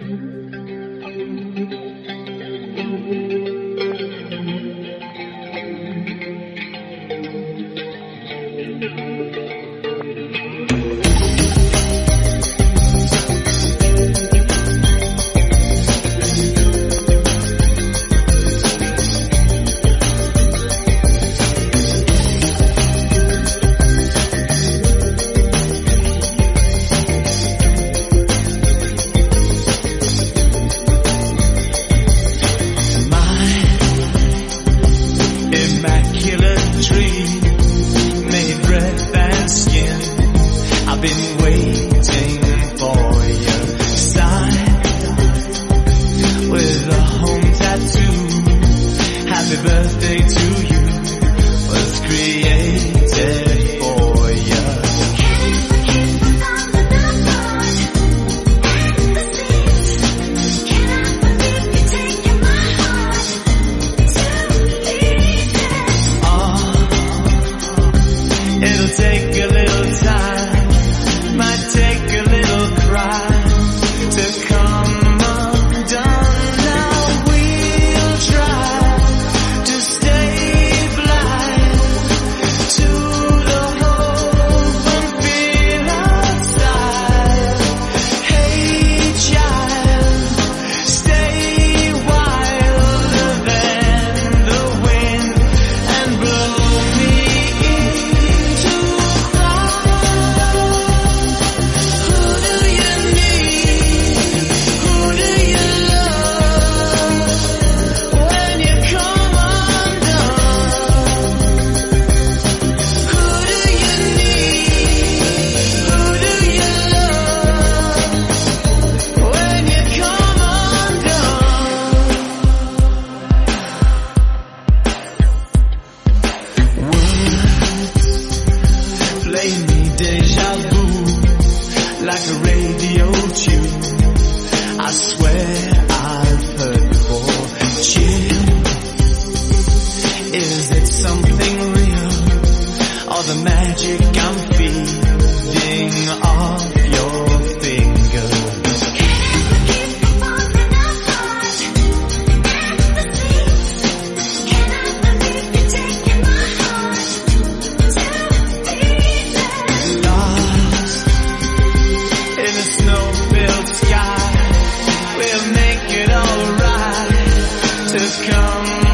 Thank you. Been waiting for your sign with a home tattoo. Happy birthday. Nazarene. freedom